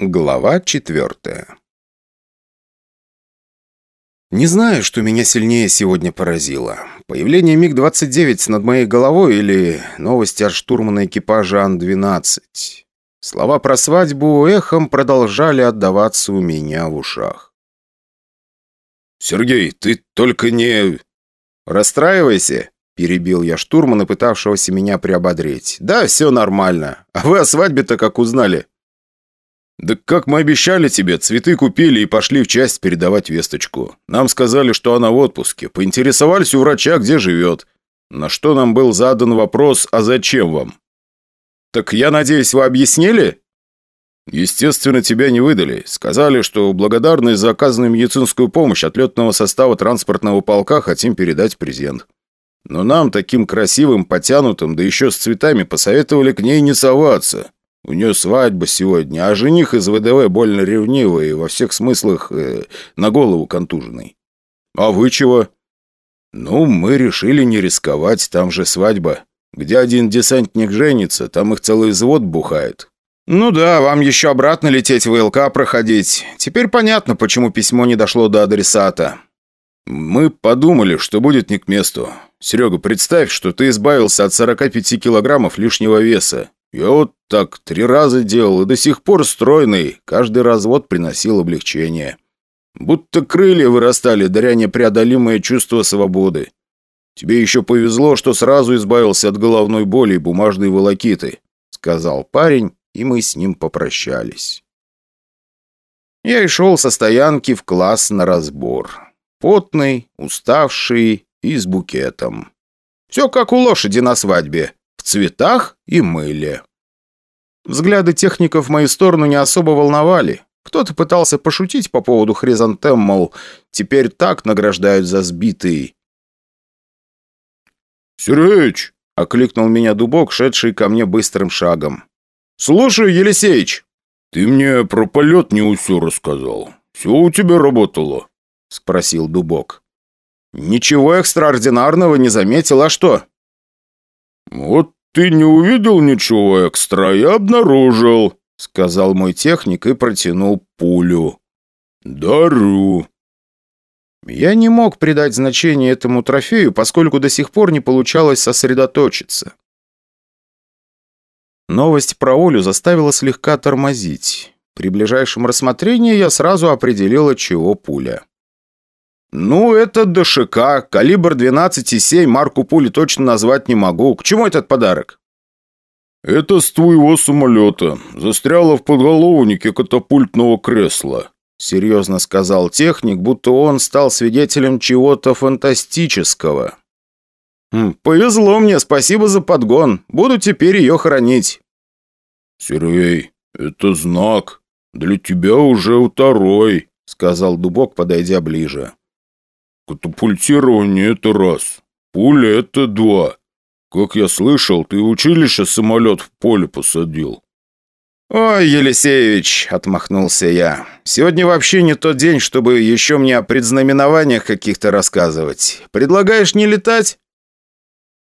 Глава четвертая Не знаю, что меня сильнее сегодня поразило. Появление МиГ-29 над моей головой или новости от штурмана экипажа Ан-12. Слова про свадьбу эхом продолжали отдаваться у меня в ушах. «Сергей, ты только не...» «Расстраивайся», — перебил я штурмана, пытавшегося меня приободрить. «Да, все нормально. А вы о свадьбе-то как узнали?» «Да как мы обещали тебе, цветы купили и пошли в часть передавать весточку. Нам сказали, что она в отпуске. Поинтересовались у врача, где живет. На что нам был задан вопрос, а зачем вам?» «Так я надеюсь, вы объяснили?» «Естественно, тебя не выдали. Сказали, что благодарность за оказанную медицинскую помощь от летного состава транспортного полка хотим передать презент. Но нам, таким красивым, потянутым, да еще с цветами, посоветовали к ней не соваться». У нее свадьба сегодня, а жених из ВДВ больно ревнивый, во всех смыслах э, на голову контуженный. А вы чего? Ну, мы решили не рисковать, там же свадьба. Где один десантник женится, там их целый взвод бухает. Ну да, вам еще обратно лететь в ЛК проходить. Теперь понятно, почему письмо не дошло до адресата. Мы подумали, что будет не к месту. Серега, представь, что ты избавился от 45 килограммов лишнего веса. Я вот так три раза делал и до сих пор стройный. Каждый развод приносил облегчение. Будто крылья вырастали, даря непреодолимое чувство свободы. Тебе еще повезло, что сразу избавился от головной боли и бумажной волокиты», — сказал парень, и мы с ним попрощались. Я и шел со стоянки в класс на разбор. Потный, уставший и с букетом. Все как у лошади на свадьбе цветах и мыле. Взгляды техников в мою сторону не особо волновали. Кто-то пытался пошутить по поводу хризантем, мол, теперь так награждают за сбитый. «Сергеич!» — окликнул меня дубок, шедший ко мне быстрым шагом. «Слушай, Елисеич!» «Ты мне про полет не все рассказал. Все у тебя работало?» — спросил дубок. «Ничего экстраординарного не заметил, а что?» «Вот ты не увидел ничего экстра, я обнаружил», — сказал мой техник и протянул пулю. «Дарю». Я не мог придать значение этому трофею, поскольку до сих пор не получалось сосредоточиться. Новость про Олю заставила слегка тормозить. При ближайшем рассмотрении я сразу определил, от чего пуля. «Ну, это ДШК, калибр 12,7, марку пули точно назвать не могу. К чему этот подарок?» «Это с твоего самолета. Застряло в подголовнике катапультного кресла», — серьезно сказал техник, будто он стал свидетелем чего-то фантастического. «Хм, «Повезло мне, спасибо за подгон. Буду теперь ее хранить». «Сергей, это знак. Для тебя уже второй», — сказал Дубок, подойдя ближе. Катапультирование – это раз. Пуля – это два. Как я слышал, ты училище самолет в поле посадил. «Ой, Елисеевич», — отмахнулся я, — «сегодня вообще не тот день, чтобы еще мне о предзнаменованиях каких-то рассказывать. Предлагаешь не летать?»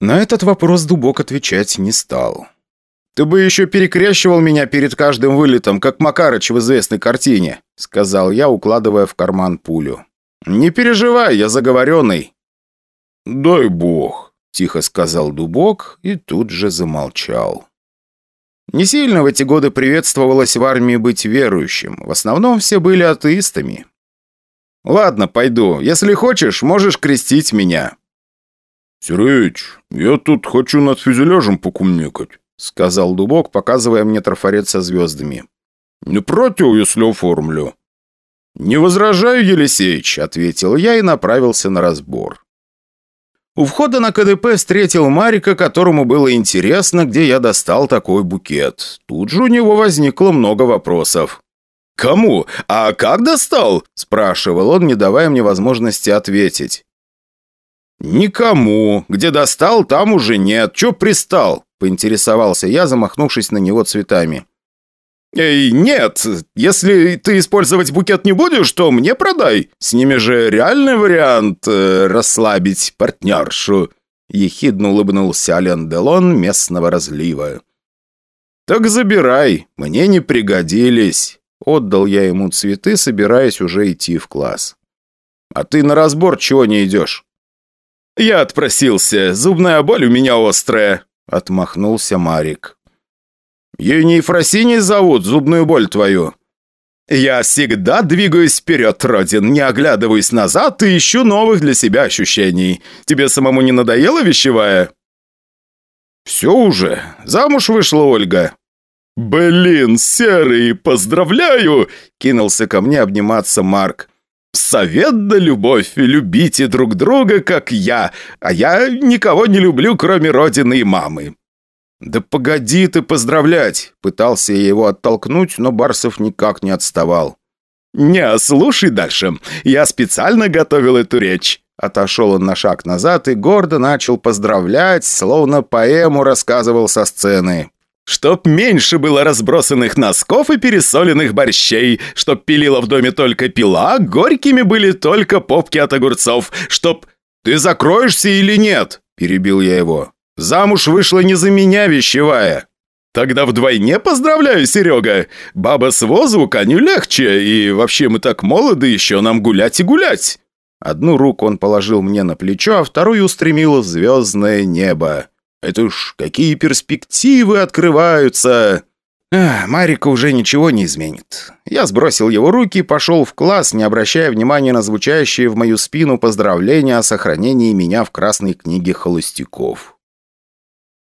На этот вопрос Дубок отвечать не стал. «Ты бы еще перекрещивал меня перед каждым вылетом, как Макарыч в известной картине», — сказал я, укладывая в карман пулю. «Не переживай, я заговоренный». «Дай бог», — тихо сказал Дубок и тут же замолчал. Не сильно в эти годы приветствовалось в армии быть верующим. В основном все были атеистами. «Ладно, пойду. Если хочешь, можешь крестить меня». «Сергеич, я тут хочу над фюзеляжем покумекать», — сказал Дубок, показывая мне трафарет со звездами. «Не против, если оформлю?» «Не возражаю, Елисеич», — ответил я и направился на разбор. У входа на КДП встретил Марика, которому было интересно, где я достал такой букет. Тут же у него возникло много вопросов. «Кому? А как достал?» – спрашивал он, не давая мне возможности ответить. «Никому. Где достал, там уже нет. Чё пристал?» – поинтересовался я, замахнувшись на него цветами. «Эй, нет, если ты использовать букет не будешь, то мне продай. С ними же реальный вариант э, расслабить партнершу», — ехидно улыбнулся Ален Делон местного разлива. «Так забирай, мне не пригодились. Отдал я ему цветы, собираясь уже идти в класс. «А ты на разбор чего не идешь?» «Я отпросился. Зубная боль у меня острая», — отмахнулся Марик. «Ее не Ефросиней зовут, зубную боль твою?» «Я всегда двигаюсь вперед, Родин, не оглядываюсь назад и ищу новых для себя ощущений. Тебе самому не надоело вещевая?» «Все уже. Замуж вышла Ольга». «Блин, Серый, поздравляю!» — кинулся ко мне обниматься Марк. «Совет да любовь, любите друг друга, как я, а я никого не люблю, кроме родины и мамы». «Да погоди ты поздравлять!» Пытался я его оттолкнуть, но Барсов никак не отставал. «Не, слушай дальше. Я специально готовил эту речь». Отошел он на шаг назад и гордо начал поздравлять, словно поэму рассказывал со сцены. Чтоб меньше было разбросанных носков и пересоленных борщей, чтоб пилила в доме только пила, горькими были только попки от огурцов, чтоб... «Ты закроешься или нет?» – перебил я его. «Замуж вышла не за меня вещевая». «Тогда вдвойне поздравляю, Серега! Баба с возу коню легче, и вообще мы так молоды, еще нам гулять и гулять!» Одну руку он положил мне на плечо, а вторую устремил в звездное небо. Это ж какие перспективы открываются!» Ах, Марика уже ничего не изменит. Я сбросил его руки и пошел в класс, не обращая внимания на звучащие в мою спину поздравления о сохранении меня в Красной книге холостяков.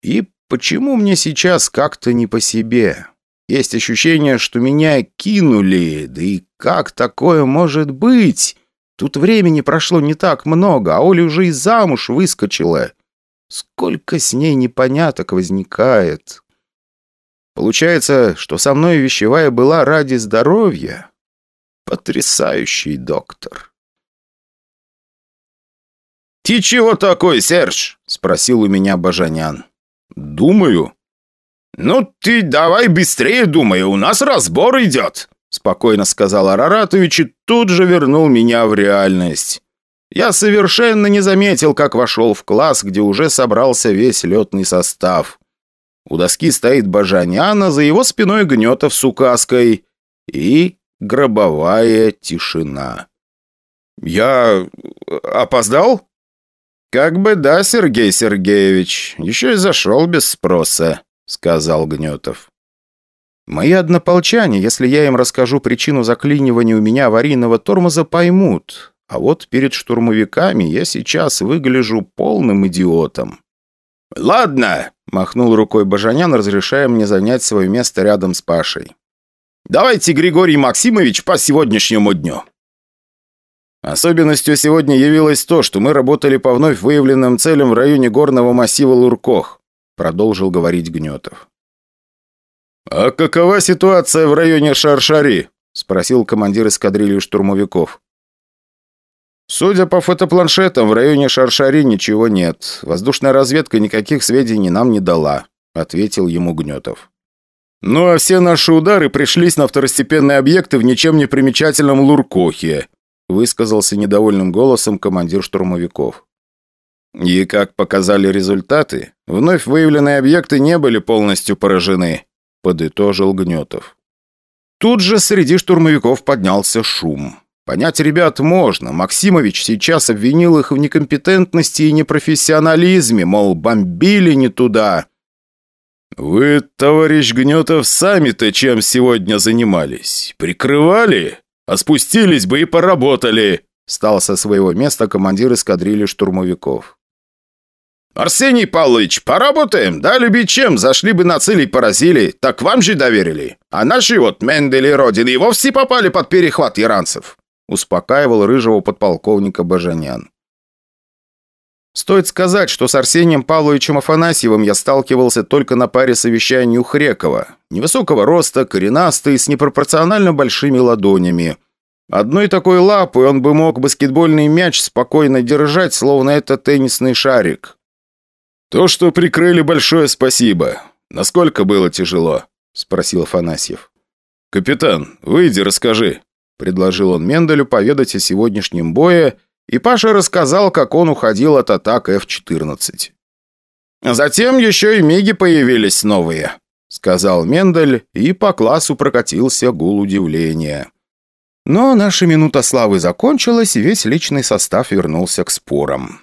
И почему мне сейчас как-то не по себе? Есть ощущение, что меня кинули, да и как такое может быть? Тут времени прошло не так много, а Оля уже и замуж выскочила. Сколько с ней непоняток возникает. Получается, что со мной вещевая была ради здоровья. Потрясающий доктор. «Ты чего такой, Серж?» – спросил у меня Бажанян. «Думаю». «Ну ты давай быстрее думай, у нас разбор идет», – спокойно сказал Араратович и тут же вернул меня в реальность. Я совершенно не заметил, как вошел в класс, где уже собрался весь летный состав. У доски стоит Бажаняна, за его спиной Гнетов с указкой и гробовая тишина. «Я опоздал?» «Как бы да, Сергей Сергеевич, еще и зашел без спроса», — сказал Гнетов. «Мои однополчане, если я им расскажу причину заклинивания у меня аварийного тормоза, поймут. А вот перед штурмовиками я сейчас выгляжу полным идиотом. «Ладно», — махнул рукой Бажанян, разрешая мне занять свое место рядом с Пашей. «Давайте, Григорий Максимович, по сегодняшнему дню». Особенностью сегодня явилось то, что мы работали по вновь выявленным целям в районе горного массива Луркох, продолжил говорить Гнетов. «А какова ситуация в районе Шаршари?» – спросил командир эскадрильи штурмовиков. Судя по фотопланшетам, в районе Шаршари ничего нет. Воздушная разведка никаких сведений нам не дала», — ответил ему Гнетов. «Ну а все наши удары пришлись на второстепенные объекты в ничем не примечательном Луркохе», высказался недовольным голосом командир штурмовиков. «И как показали результаты, вновь выявленные объекты не были полностью поражены», подытожил Гнетов. Тут же среди штурмовиков поднялся шум. Понять ребят можно. Максимович сейчас обвинил их в некомпетентности и непрофессионализме, мол, бомбили не туда. «Вы, товарищ Гнетов, сами-то чем сегодня занимались? Прикрывали? А спустились бы и поработали!» Стал со своего места командир эскадрильи штурмовиков. «Арсений Павлович, поработаем? Да, любить чем? Зашли бы на цель и поразили. Так вам же доверили. А наши вот Мендель и Родин и вовсе попали под перехват иранцев успокаивал рыжего подполковника Бажанян. Стоит сказать, что с Арсением Павловичем Афанасьевым я сталкивался только на паре совещаний у Хрекова. Невысокого роста, коренастый, с непропорционально большими ладонями. Одной такой лапой он бы мог баскетбольный мяч спокойно держать, словно это теннисный шарик. «То, что прикрыли, большое спасибо. Насколько было тяжело?» – спросил Афанасьев. «Капитан, выйди, расскажи», Предложил он Менделю поведать о сегодняшнем бое, и Паша рассказал, как он уходил от атак F-14. Затем еще и миги появились новые. сказал Мендель, и по классу прокатился гул удивления. Но наша минута славы закончилась, и весь личный состав вернулся к спорам.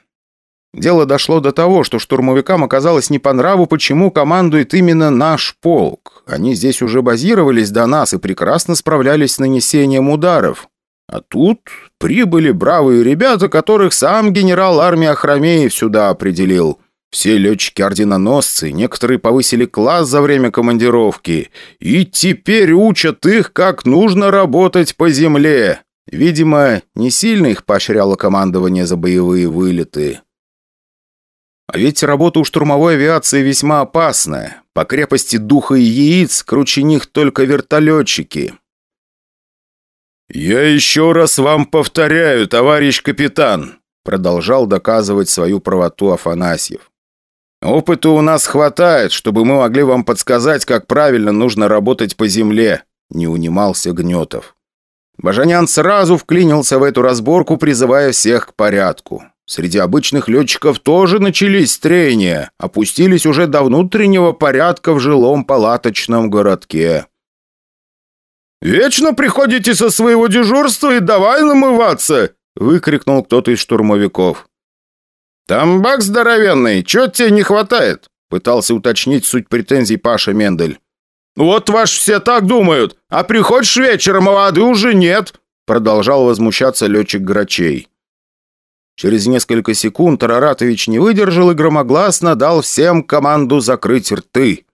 Дело дошло до того, что штурмовикам оказалось не по нраву, почему командует именно наш полк. Они здесь уже базировались до нас и прекрасно справлялись с нанесением ударов. А тут прибыли бравые ребята, которых сам генерал армии Ахрамеев сюда определил. Все летчики-орденоносцы, некоторые повысили класс за время командировки. И теперь учат их, как нужно работать по земле. Видимо, не сильно их поощряло командование за боевые вылеты. А ведь работа у штурмовой авиации весьма опасная. По крепости духа и яиц круче них только вертолетчики. «Я еще раз вам повторяю, товарищ капитан», продолжал доказывать свою правоту Афанасьев. «Опыта у нас хватает, чтобы мы могли вам подсказать, как правильно нужно работать по земле», не унимался Гнетов. Бажанян сразу вклинился в эту разборку, призывая всех к порядку. Среди обычных летчиков тоже начались трения, опустились уже до внутреннего порядка в жилом палаточном городке. «Вечно приходите со своего дежурства и давай намываться!» выкрикнул кто-то из штурмовиков. «Там бак здоровенный, чего тебе не хватает?» пытался уточнить суть претензий Паша Мендель. «Вот ваш все так думают, а приходишь вечером, а воды уже нет!» продолжал возмущаться летчик Грачей. Через несколько секунд Араратович не выдержал и громогласно дал всем команду закрыть рты.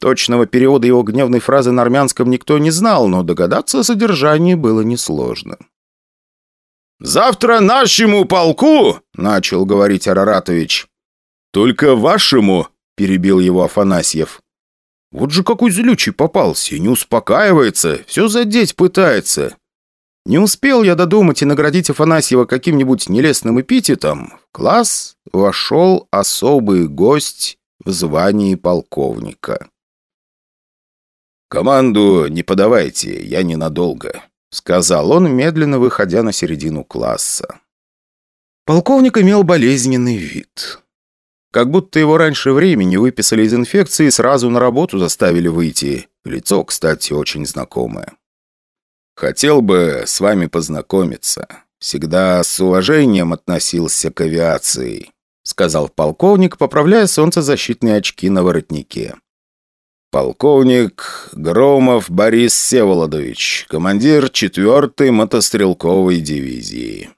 Точного перевода его гневной фразы на армянском никто не знал, но догадаться о содержании было несложно. «Завтра нашему полку!» — начал говорить Араратович. «Только вашему!» — перебил его Афанасьев. «Вот же какой злючий попался, не успокаивается, все задеть пытается. Не успел я додумать и наградить Афанасьева каким-нибудь нелестным эпитетом. В класс вошел особый гость в звании полковника. «Команду не подавайте, я ненадолго», — сказал он, медленно выходя на середину класса. Полковник имел болезненный вид. Как будто его раньше времени выписали из инфекции и сразу на работу заставили выйти. Лицо, кстати, очень знакомое. Хотел бы с вами познакомиться. Всегда с уважением относился к авиации», — сказал полковник, поправляя солнцезащитные очки на воротнике. «Полковник Громов Борис Всеволодович, командир 4-й мотострелковой дивизии».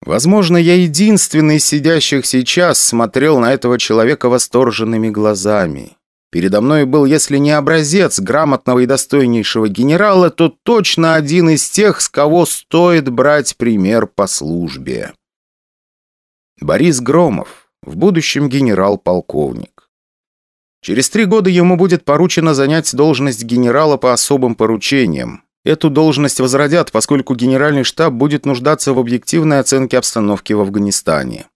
Возможно, я единственный из сидящих сейчас смотрел на этого человека восторженными глазами. Передо мной был, если не образец грамотного и достойнейшего генерала, то точно один из тех, с кого стоит брать пример по службе. Борис Громов, в будущем генерал-полковник. Через три года ему будет поручено занять должность генерала по особым поручениям. Эту должность возродят, поскольку генеральный штаб будет нуждаться в объективной оценке обстановки в Афганистане.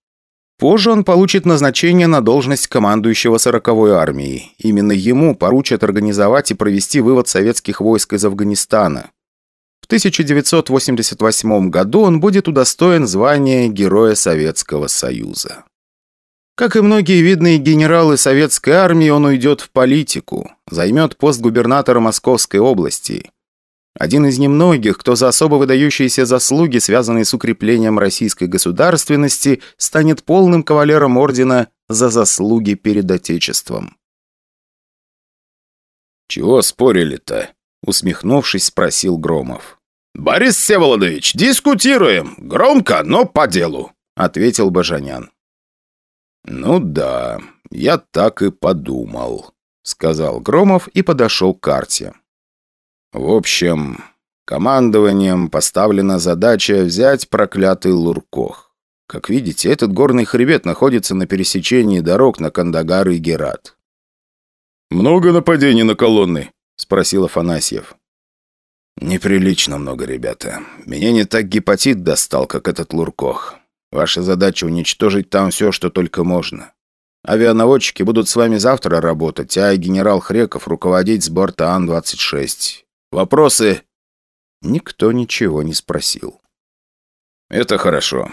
Позже он получит назначение на должность командующего 40-й армией. Именно ему поручат организовать и провести вывод советских войск из Афганистана. В 1988 году он будет удостоен звания Героя Советского Союза. Как и многие видные генералы советской армии, он уйдет в политику, займет пост губернатора Московской области. Один из немногих, кто за особо выдающиеся заслуги, связанные с укреплением российской государственности, станет полным кавалером ордена за заслуги перед Отечеством. «Чего спорили-то?» — усмехнувшись, спросил Громов. «Борис Всеволодович, дискутируем. Громко, но по делу», — ответил Бажанян. «Ну да, я так и подумал», — сказал Громов и подошел к карте. В общем, командованием поставлена задача взять проклятый Луркох. Как видите, этот горный хребет находится на пересечении дорог на Кандагар и Герат. «Много нападений на колонны?» – спросил Афанасьев. «Неприлично много, ребята. Меня не так гепатит достал, как этот Луркох. Ваша задача уничтожить там все, что только можно. Авианаводчики будут с вами завтра работать, а генерал Хреков руководить с борта Ан-26. Вопросы?» Никто ничего не спросил. «Это хорошо.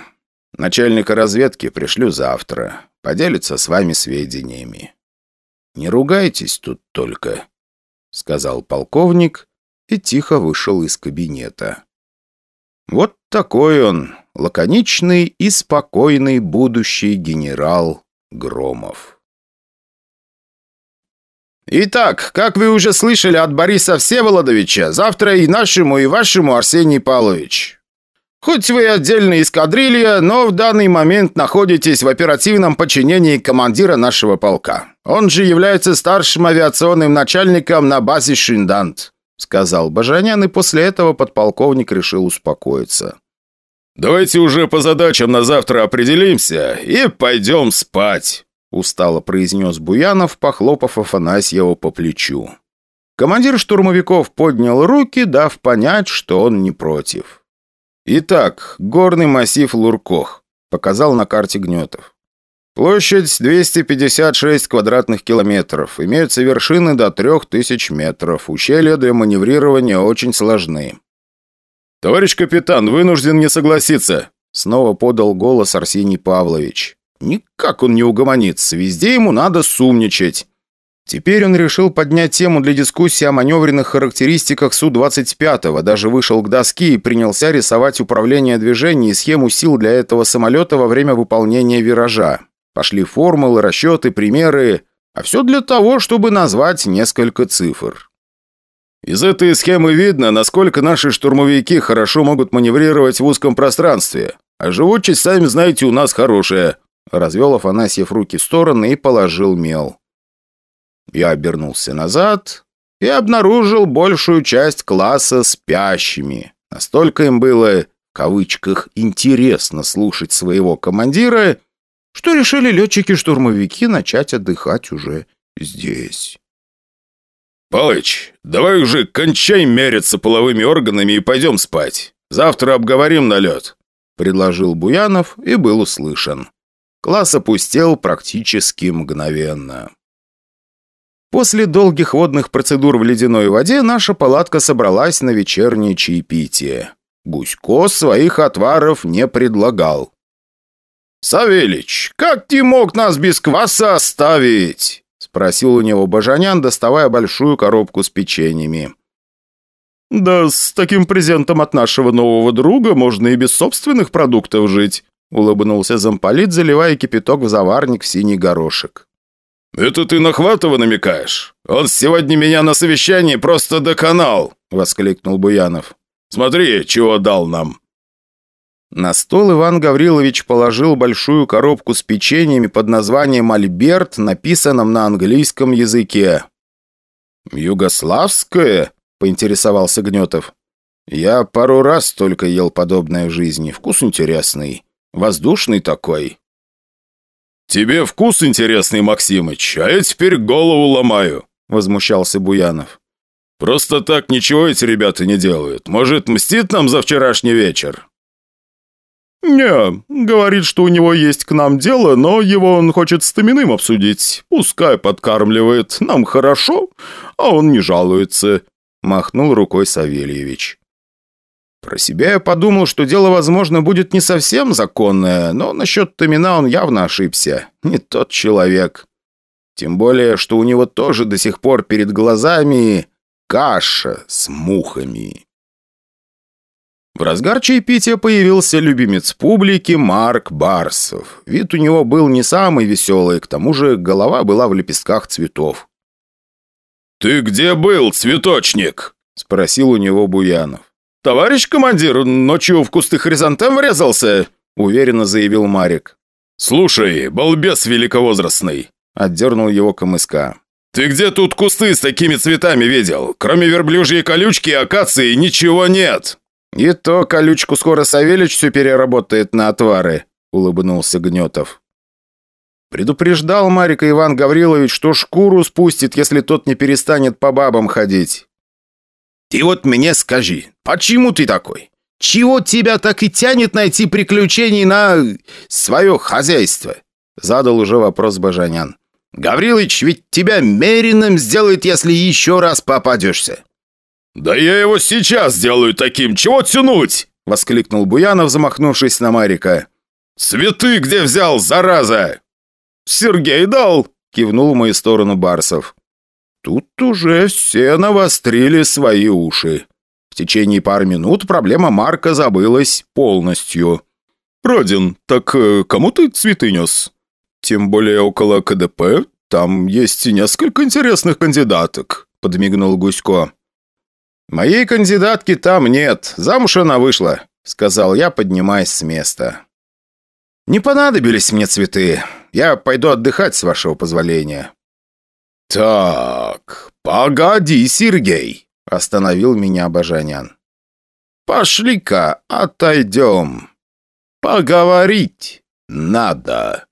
Начальника разведки пришлю завтра. Поделится с вами сведениями. не ругайтесь тут только», — сказал полковник и тихо вышел из кабинета. Вот такой он, лаконичный и спокойный будущий генерал Громов. «Итак, как вы уже слышали от Бориса Всеволодовича, завтра и нашему, и вашему, Арсений Павлович. Хоть вы отдельная эскадрилья, но в данный момент находитесь в оперативном подчинении командира нашего полка. Он же является старшим авиационным начальником на базе Шиндант», сказал Бажанян, и после этого подполковник решил успокоиться. «Давайте уже по задачам на завтра определимся и пойдем спать», устало произнес Буянов, похлопав Афанасьева по плечу. Командир штурмовиков поднял руки, дав понять, что он не против. «Итак, горный массив Луркох», — показал на карте Гнетов. «Площадь 256 квадратных километров. Имеются вершины до 3000 метров. Ущелья для маневрирования очень сложны». «Товарищ капитан, вынужден не согласиться», — снова подал голос Арсений Павлович. «Никак он не угомонится. Везде ему надо сумничать». Теперь он решил поднять тему для дискуссии о маневренных характеристиках Су-25, даже вышел к доске и принялся рисовать управление движений и схему сил для этого самолета во время выполнения виража. Пошли формулы, расчеты, примеры, а все для того, чтобы назвать несколько цифр. Из этой схемы видно, насколько наши штурмовики хорошо могут маневрировать в узком пространстве. А живучесть, сами знаете, у нас хорошая. Развел Афанасьев руки в стороны и положил мел. Я обернулся назад и обнаружил большую часть класса спящими. Настолько им было, в кавычках, интересно слушать своего командира, что решили летчики-штурмовики начать отдыхать уже здесь. «Палыч, давай уже кончай мериться половыми органами и пойдем спать. Завтра обговорим налет», — предложил Буянов и был услышан. Класс опустел практически мгновенно. После долгих водных процедур в ледяной воде наша палатка собралась на вечернее чаепитие. Гусько своих отваров не предлагал. «Савельич, как ты мог нас без кваса оставить?» Спросил у него Бажанян, доставая большую коробку с печеньями. «Да с таким презентом от нашего нового друга можно и без собственных продуктов жить», улыбнулся замполит, заливая кипяток в заварник в синий горошек. «Это ты на намекаешь? Он сегодня меня на совещании просто доконал!» — воскликнул Буянов. «Смотри, чего дал нам!» На стол Иван Гаврилович положил большую коробку с печеньями под названием «Альберт», написанном на английском языке. «Югославское?» — поинтересовался Гнетов. «Я пару раз только ел подобное в жизни. Вкус интересный. Воздушный такой». «Тебе вкус интересный, Максимыч, а я теперь голову ломаю», — возмущался Буянов. «Просто так ничего эти ребята не делают. Может, мстит нам за вчерашний вечер?» «Не, говорит, что у него есть к нам дело, но его он хочет с Томиным обсудить. Пускай подкармливает, нам хорошо, а он не жалуется», — махнул рукой Савельевич. Про себя я подумал, что дело, возможно, будет не совсем законное, но насчет Томина он явно ошибся. Не тот человек. Тем более, что у него тоже до сих пор перед глазами каша с мухами. В разгар чаепития появился любимец публики Марк Барсов. Вид у него был не самый веселый, к тому же голова была в лепестках цветов. «Ты где был, цветочник?» – спросил у него Буянов. «Товарищ командир, ночью в кусты хризантем врезался», – уверенно заявил Марик. «Слушай, балбес великовозрастный», – отдернул его КМСК. «Ты где тут кусты с такими цветами видел? Кроме верблюжьей колючки и акации ничего нет!» «И то колючку скоро Савельич все переработает на отвары», – улыбнулся Гнетов. Предупреждал Марика Иван Гаврилович, что шкуру спустит, если тот не перестанет по бабам ходить. «Ты вот мне скажи, почему ты такой? Чего тебя так и тянет найти приключений на свое хозяйство?» Задал уже вопрос Бажанян. «Гаврилыч ведь тебя меренным сделает, если еще раз попадешься». «Да я его сейчас сделаю таким, чего тянуть?» Воскликнул Буянов, замахнувшись на Марика. «Цветы где взял, зараза?» «Сергей дал», — кивнул в мою сторону Барсов. Тут уже все навострили свои уши. В течение пары минут проблема Марка забылась полностью. «Родин, так э, кому ты цветы нес? Тем более около КДП там есть несколько интересных кандидаток», — подмигнул Гусько. «Моей кандидатки там нет, замуж она вышла», — сказал я, поднимаясь с места. «Не понадобились мне цветы. Я пойду отдыхать, с вашего позволения». «Так, погоди, Сергей!» – остановил меня Бажанян. «Пошли-ка, отойдем. Поговорить надо».